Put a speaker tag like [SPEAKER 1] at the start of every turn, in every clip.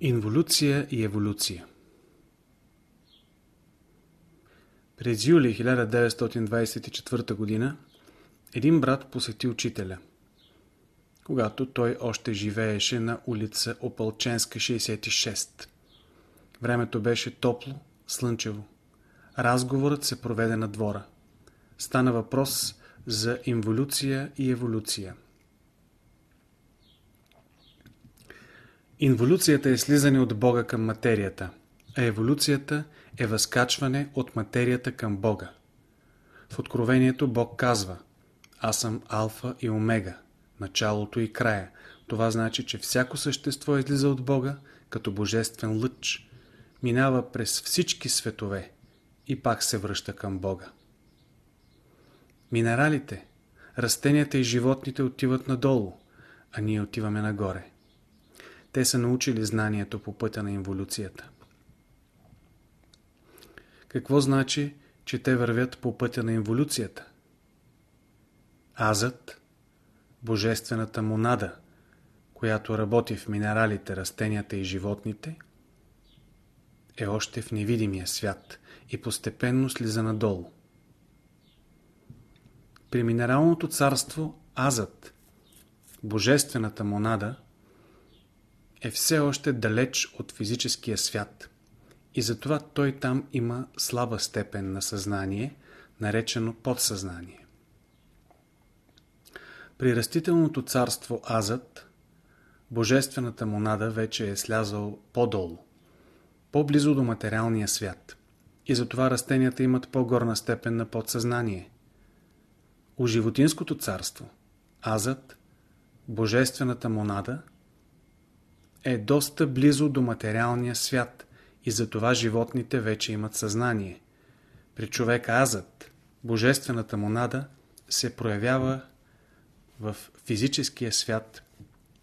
[SPEAKER 1] Инволюция и еволюция През юли 1924 г. един брат посети учителя, когато той още живееше на улица Опалченска 66. Времето беше топло, слънчево. Разговорът се проведе на двора. Стана въпрос за инволюция и еволюция. Инволюцията е слизане от Бога към материята, а еволюцията е възкачване от материята към Бога. В Откровението Бог казва Аз съм Алфа и Омега, началото и края. Това значи, че всяко същество излиза от Бога като божествен лъч, минава през всички светове и пак се връща към Бога. Минералите, растенията и животните отиват надолу, а ние отиваме нагоре. Те са научили знанието по пътя на инволюцията. Какво значи, че те вървят по пътя на инволюцията? Азът, божествената монада, която работи в минералите, растенията и животните, е още в невидимия свят и постепенно слиза надолу. При минералното царство азът, божествената монада, е все още далеч от физическия свят и затова той там има слаба степен на съзнание, наречено подсъзнание. При растителното царство Азът, божествената монада вече е слязал по-долу, по-близо до материалния свят и затова растенията имат по-горна степен на подсъзнание. У животинското царство, Азът, божествената монада – е доста близо до материалния свят и затова животните вече имат съзнание. При човека азът, божествената монада, се проявява в физическия свят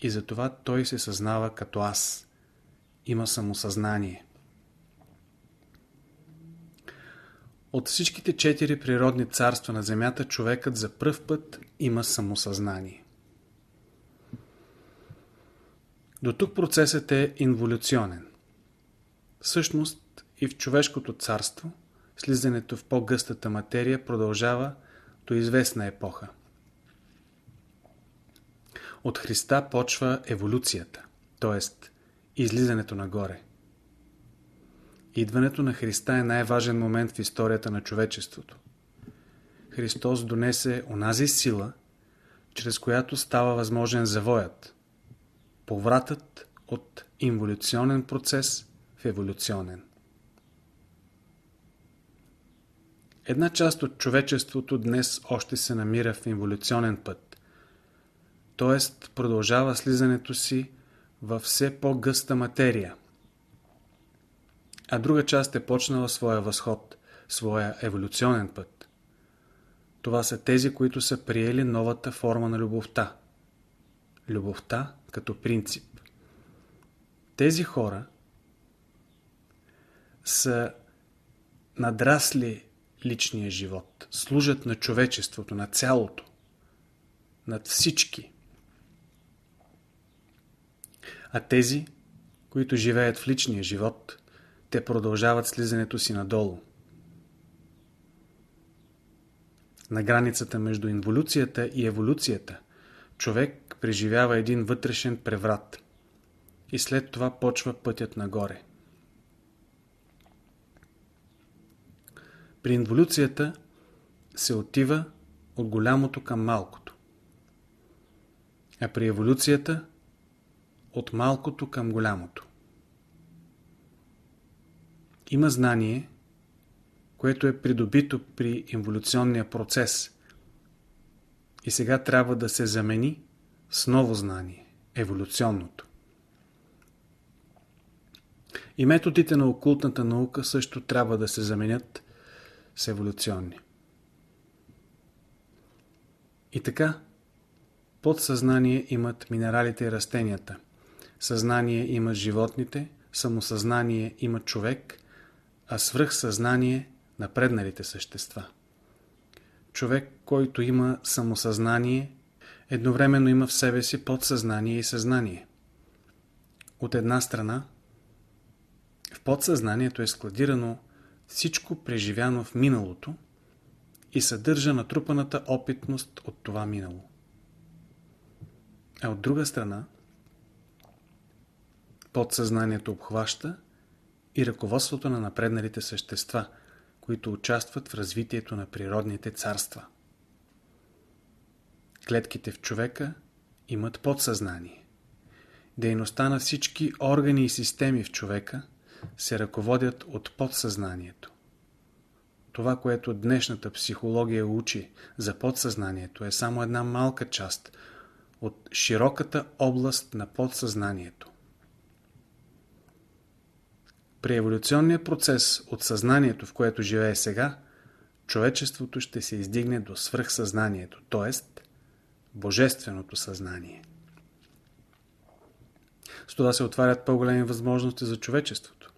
[SPEAKER 1] и затова той се съзнава като аз. Има самосъзнание. От всичките четири природни царства на Земята човекът за пръв път има самосъзнание. До тук процесът е инволюционен. Всъщност и в човешкото царство слизането в по-гъстата материя продължава до известна епоха. От Христа почва еволюцията, т.е. излизането нагоре. Идването на Христа е най-важен момент в историята на човечеството. Христос донесе онази сила, чрез която става възможен завоят – повратът от инволюционен процес в еволюционен. Една част от човечеството днес още се намира в инволюционен път, т.е. продължава слизането си във все по-гъста материя, а друга част е почнала своя възход, своя еволюционен път. Това са тези, които са приели новата форма на любовта. Любовта като принцип. Тези хора са надрасли личния живот, служат на човечеството, на цялото, над всички. А тези, които живеят в личния живот, те продължават слизането си надолу. На границата между инволюцията и еволюцията човек преживява един вътрешен преврат и след това почва пътят нагоре. При инволюцията се отива от голямото към малкото, а при еволюцията от малкото към голямото. Има знание, което е придобито при инволюционния процес – и сега трябва да се замени с ново знание, еволюционното. И методите на окултната наука също трябва да се заменят с еволюционни. И така, подсъзнание имат минералите и растенията, съзнание имат животните, самосъзнание има човек, а свръхсъзнание напредналите същества човек, който има самосъзнание, едновременно има в себе си подсъзнание и съзнание. От една страна, подсъзнанието е складирано всичко преживяно в миналото и съдържа натрупаната опитност от това минало. А от друга страна, подсъзнанието обхваща и ръководството на напредналите същества, които участват в развитието на природните царства. Клетките в човека имат подсъзнание. Дейността на всички органи и системи в човека се ръководят от подсъзнанието. Това, което днешната психология учи за подсъзнанието е само една малка част от широката област на подсъзнанието. При еволюционния процес от съзнанието, в което живее сега, човечеството ще се издигне до свръхсъзнанието, т.е. Божественото съзнание. С това се отварят по-големи възможности за човечеството.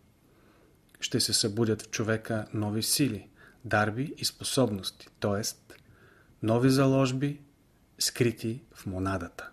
[SPEAKER 1] Ще се събудят в човека нови сили, дарби и способности, т.е. нови заложби, скрити в монадата.